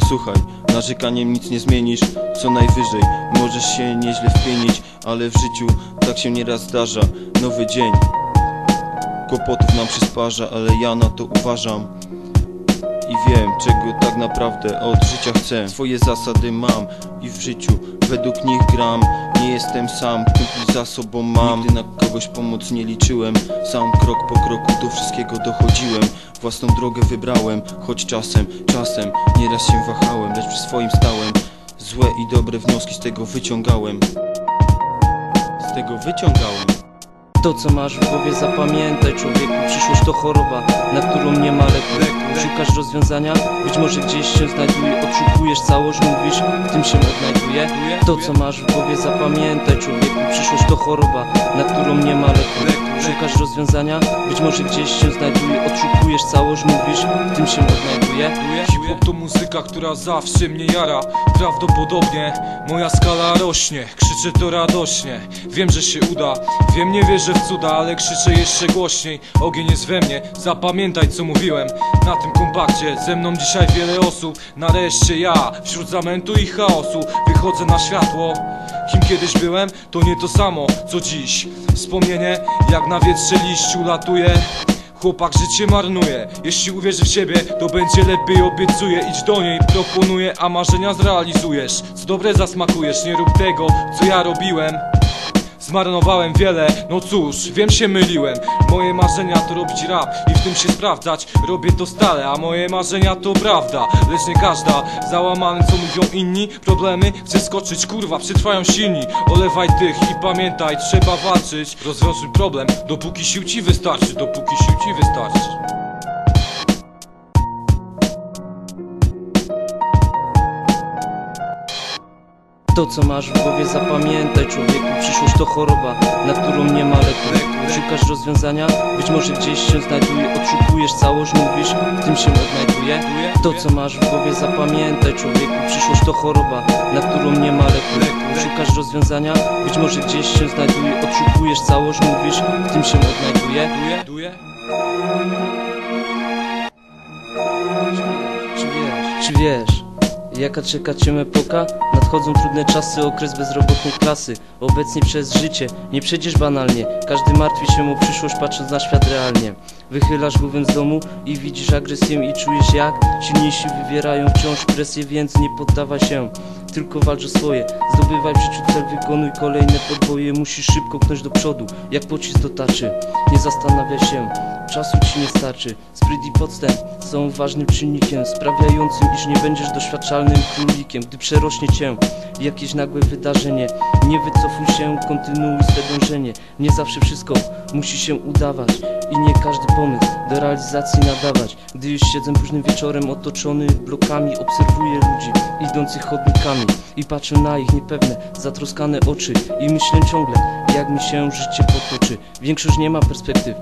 Posłuchaj, narzekaniem nic nie zmienisz Co najwyżej, możesz się nieźle wpienić Ale w życiu tak się nieraz zdarza. Nowy dzień. Kłopotów nam przysparza, ale ja na to uważam. I wiem, czego tak naprawdę od życia chcę. Swoje zasady mam i w życiu. Według nich gram Nie jestem sam, kumpli za sobą mam. Nigdy na kogoś pomoc nie liczyłem Sam krok po kroku do wszystkiego dochodziłem. Własną drogę wybrałem, choć czasem, czasem Nieraz się wahałem, lecz przy swoim stałem. Złe i dobre wnioski z tego wyciągałem. Z tego wyciągałem. To co masz w głowie zapamiętaj człowieku Przyszłość to choroba, na którą nie ma leku Szukasz rozwiązania? Być może gdzieś się znajduje Odszukujesz całość, mówisz, w tym się odnajduje To co masz w głowie zapamiętaj człowieku Przyszłość to choroba, na którą nie ma leku. Szukasz rozwiązania? Być może gdzieś się znajduje Odszukujesz całość, mówisz, w tym się odnajduje Hip-hop to muzyka, która zawsze mnie jara. Prawdopodobnie moja skala rośnie. Krzyczę to radośnie, wiem, że się uda. Wiem, nie wierzę w cuda, ale krzyczę jeszcze głośniej. Ogień jest we mnie, zapamiętaj co mówiłem. Na tym kompakcie. Ze mną dzisiaj wiele osób. Nareszcie ja, wśród zamętu i chaosu Wychodzę na światło. Kim kiedyś byłem, to nie to samo co dziś. Wspomnienie, jak na wietrze liściu latuje. Chłopak życie marnuje. Jeśli uwierzy w siebie, to będzie lepiej. Obiecuję Idź do niej, proponuję, a marzenia zrealizujesz. Co dobre zasmakujesz, nie rób tego, co ja robiłem Zmarnowałem wiele, no cóż, wiem się myliłem. Moje marzenia to robić rap i w tym się sprawdzać. Robię to stale, a moje marzenia to prawda. Lecz nie każda, załamany co mówią inni. Problemy, chcę skoczyć, kurwa, przetrwają silni. Olewaj tych i pamiętaj, trzeba walczyć. Rozwiązuj problem, dopóki sił ci wystarczy Dopóki sił ci wystarczy To co masz w głowie zapamiętaj człowieku. Przyszłość to choroba, na którą nie ma leku Szukasz rozwiązania? Być może gdzieś się znajduje. Odszukujesz całość, mówisz, w tym się odnajduje To co masz w głowie zapamiętaj człowieku. Przyszłość to choroba, na którą nie ma leku Szukasz rozwiązania? Być może gdzieś się znajduje. Odszukujesz całość, mówisz, w tym się odnajduje Duje? Czy wiesz, czy wiesz, jaka czeka cię epoka? Nadchodzą trudne czasy, okres bezrobotnej klasy Obecnie przez życie nie przejdziesz banalnie. Każdy martwi się o przyszłość patrząc na świat realnie. Wychylasz głowę z domu i widzisz agresję i czujesz jak Silniejsi wywierają wciąż presję, więc nie poddawaj się tylko walcz o swoje. Zdobywaj w życiu cel, wykonuj kolejne podboje Musisz szybko knąć do przodu, jak pocisk do tarczy Nie zastanawiaj się, czasu ci nie starczy. Spryt i podstęp są ważnym czynnikiem Sprawiającym, iż nie będziesz doświadczalnym królikiem. Gdy przerośnie cię jakieś nagłe wydarzenie Nie wycofuj się, kontynuuj swe dążenie. Nie zawsze wszystko musi się udawać I nie każdy pomysł do realizacji nadawać. Gdy już siedzę późnym wieczorem otoczony blokami Obserwuję ludzi idących chodnikami I patrzę na ich niepewne, zatroskane oczy I myślę ciągle, jak mi się życie potoczy. Większość nie ma perspektyw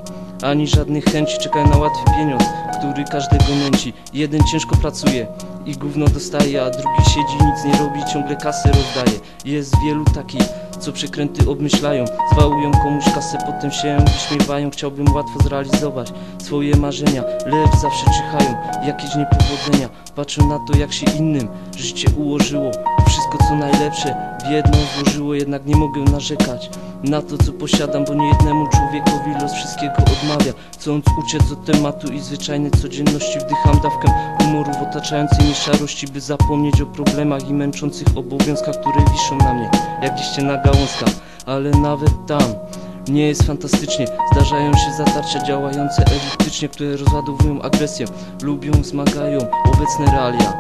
ani żadnych chęci czekają na łatwy pieniądz, który każdego nęci. Jeden ciężko pracuje i gówno dostaje, a drugi siedzi, nic nie robi, ciągle kasę rozdaje. Jest wielu takich, co przekręty obmyślają. Zwałują komuś kasę, potem się wyśmiewają. Chciałbym łatwo zrealizować swoje marzenia. Lecz zawsze czyhają jakieś niepowodzenia Patrzę na to, jak się innym życie ułożyło. Wszystko co najlepsze w jedną złożyło Jednak nie mogę narzekać na to co posiadam Bo nie jednemu człowiekowi los wszystkiego odmawia. Chcąc uciec od tematu i zwyczajnej codzienności Wdycham dawkę humoru w otaczającej mnie szarości By zapomnieć o problemach i męczących obowiązkach Które wiszą na mnie. Jak liście na gałązkach Ale nawet tam nie jest fantastycznie. Zdarzają się zatarcia działające eliptycznie Które rozładowują agresję. Lubią, zmagają obecne realia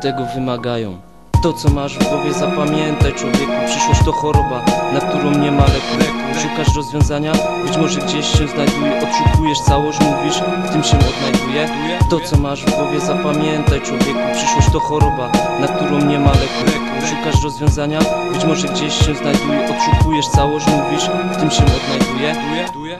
Tego wymagają to co masz w głowie zapamiętaj człowieku Przyszłość to choroba, na którą nie ma leku Szukasz rozwiązania? Być może gdzieś się znajduje Odszukujesz całość, mówisz, w tym się odnajduje To co masz w głowie zapamiętaj człowieku Przyszłość to choroba, na którą nie ma leku Szukasz rozwiązania? Być może gdzieś się znajduje Odszukujesz całość, mówisz, w tym się odnajduje Duje? Duje?